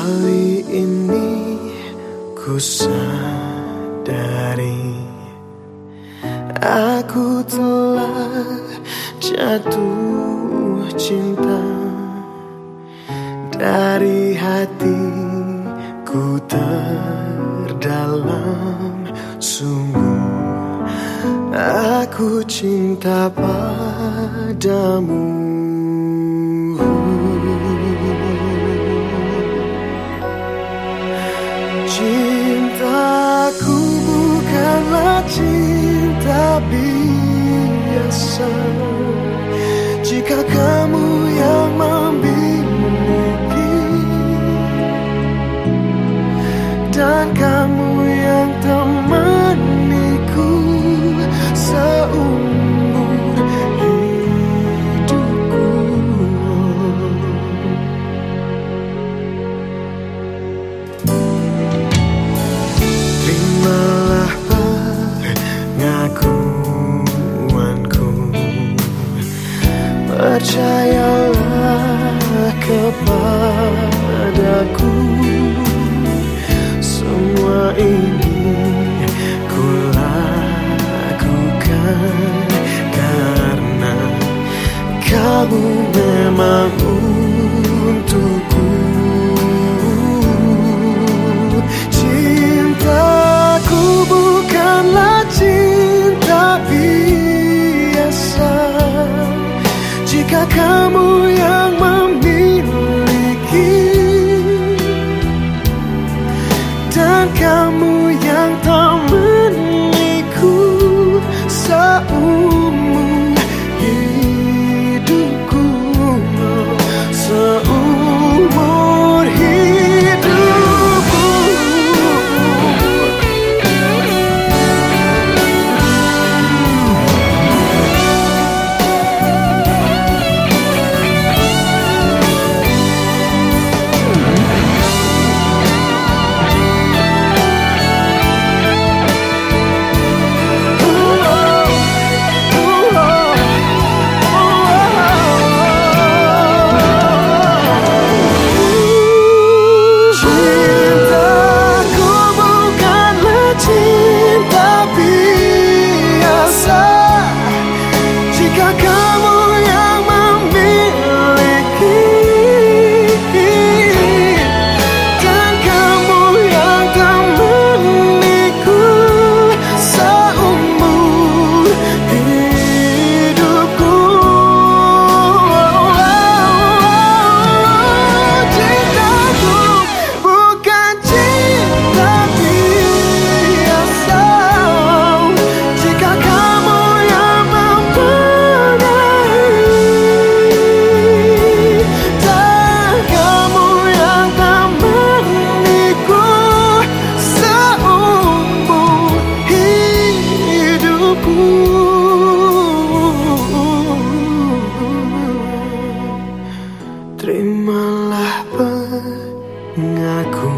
Kali ini ku sadari Aku telah jatuh cinta. Dari hatiku terdalam Sungguh aku cinta padamu. Cintaku bukanlah cinta biasa. Jika kamu yang memiliki Dan kamu Percayalah kepadaku. Semua ini telah mengaku.